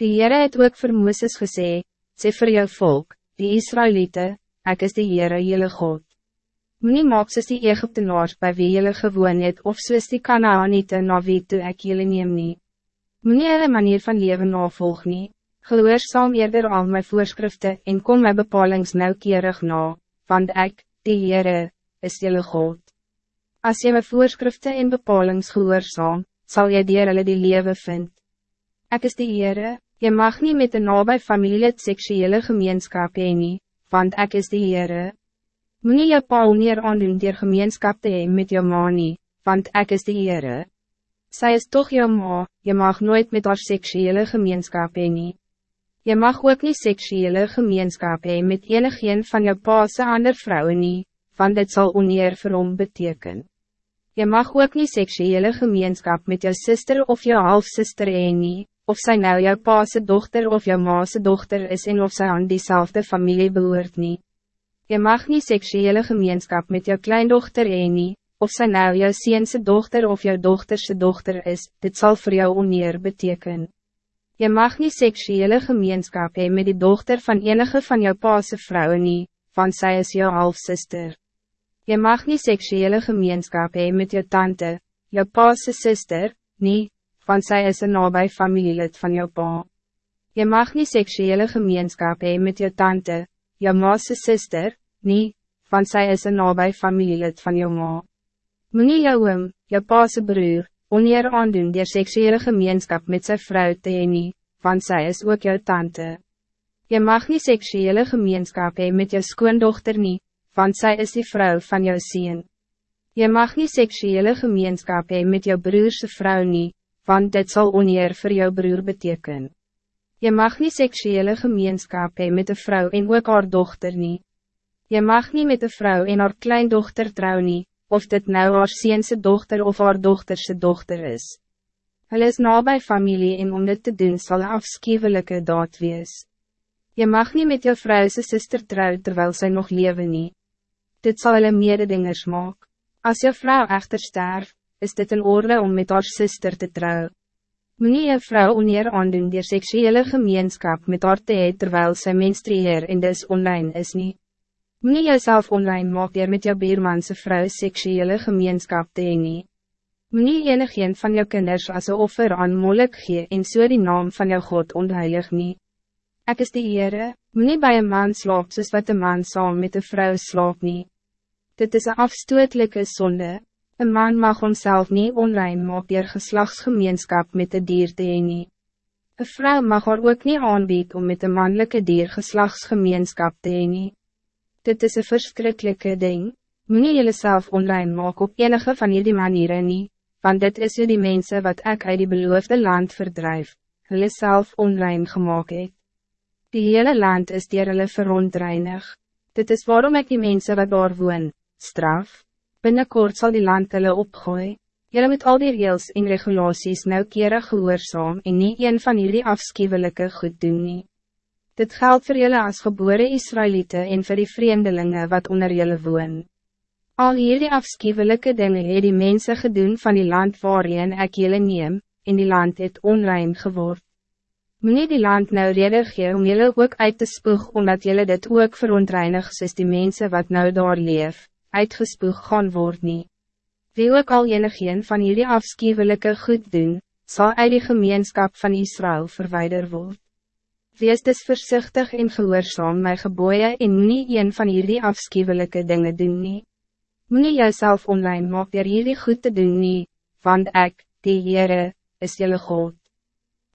Die Heere het ook vir Mooses gesê, sê vir jou volk, die Israëlieten, ek is die Heere jylle God. Moenie maak soos die Egyptenaars by wie jylle gewoon het, of soos die Kanaaniete na wie toe ek jylle neem nie. Moenie hulle manier van leven navolg nie, gehoorzaam eerder al my voorschriften en kom my bepalings nauwkeurig na, want ek, die Heere, is jylle God. Als jy my voorschriften en bepalings gehoorzaam, zal jy dier hulle die leven vind. Ek is die Heere, Je mag niet met een nabij familie seksuele gemeenskap heen nie, want ik is de Heere. Moet nie jou pa neer aandoen dier gemeenskap te heen met jou ma nie, want ik is de Heere. Zij is toch jou ma, je mag nooit met haar seksuele gemeenskap heen nie. Je mag ook niet seksuele gemeenskap heen met enigeen van jou pa's ander vrouwen nie, want dit zal oneer vir hom beteken. Je mag ook niet seksuele gemeenskap met jou sister of jou halfsister heen nie, of zij nou jouw paase dochter of jouw maase dochter is en of zij aan diezelfde familie behoort niet. Je mag niet seksuele gemeenschap met jouw kleindochter heen nie, of zij nou jouw ziense dochter of jouw dochterse dochter is, dit zal voor jou oneer betekenen. Je mag niet seksuele gemeenschap heen met die dochter van enige van jouw paase vrouwen niet, want zij is jouw halfsister. Je mag niet seksuele gemeenschap heen met jouw tante, jouw paase sister, niet, want zij is een nabij familielid van jou pa. Je mag niet seksuele gemeenschap hebben met je tante, je ma's sister, niet, want zij is een nabij familielid van jou ma. Meneer jou oom, jou pa's broer, oneer aandoen die seksuele gemeenschap met zijn vrouw te nie, want zij is ook jou tante. Je mag niet seksuele gemeenschap hebben met je skoondochter niet, want zij is die vrouw van jou zien. Je mag niet seksuele gemeenschap hebben met jou broerse vrouw niet, want dit zal oneer voor jouw broer betekenen. Je mag niet seksuele gemeenschap hebben met een vrouw en ook haar dochter niet. Je mag niet met een vrouw en haar kleindochter trouwen niet, of dit nou haar ziense dochter of haar dochterse dochter is. Hulle is nabij familie en om dit te doen zal afschuwelijke daad wees. Je mag niet met je vrouwse zuster trouwen terwijl zij nog leven niet. Dit zal hulle mededingers maak. Als je vrouw echter sterft, is dit een orde om met haar zuster te trouwen. Meneer je vrouw oneer aandoen die seksuele gemeenschap met haar te het terwijl sy menstrueer en dis online is niet. Meneer jezelf online maak die met jou beermanse vrou seksuele gemeenschap te nie. Meneer enig een van jou kinders als een offer aan moeilijk gee en so die naam van jou God ontheilig nie. Ek is die Heere, meneer bij een man slaap soos wat een man saam met een vrouw slaap nie. Dit is een afstootelijke zonde. Een man mag onszelf niet onrein maak dier geslachtsgemeenschap met de dier te nie. Een vrouw mag haar ook niet aanbied om met een mannelijke dier geslachtsgemeenschap te nie. Dit is een verschrikkelijke ding. Moet je jezelf onrein maak op enige van jullie manieren niet, want dit is jullie mensen wat ik uit die beloofde land verdrijf, hulle self onrein gemaakt het. Die hele land is dier hulle verontreinig. Dit is waarom ik die mensen wat daar woon, straf. Binnenkort zal die land hulle opgooi. Jullie met al die reels en regulaties nauwkeurig gehoorzaam en niet een van jullie afschuwelijke goed doen nie. Dit geldt voor jullie als geboren Israëlieten en voor die vreemdelingen wat onder jullie woon. Al hierdie afschuwelijke dingen het die mensen gedoen van die land waarin ek jullie neem, en die land het onrein geword. Meneer die land nou rede gee om jullie ook uit te spoeg, omdat jullie dit ook verontreinig soos die mensen wat nou daar leef uitgespoeg gaan word nie. Wie ook al enigeen van jullie afschuwelijke goed doen, zal uit die gemeenschap van Israël verwijder word. Wees dus voorzichtig en gehoorzaam my geboeien en nie een van jullie afschuwelijke dingen doen nie. Moet nie jouself online maak dier jullie goed te doen nie, want ik, die Heere, is jullie God.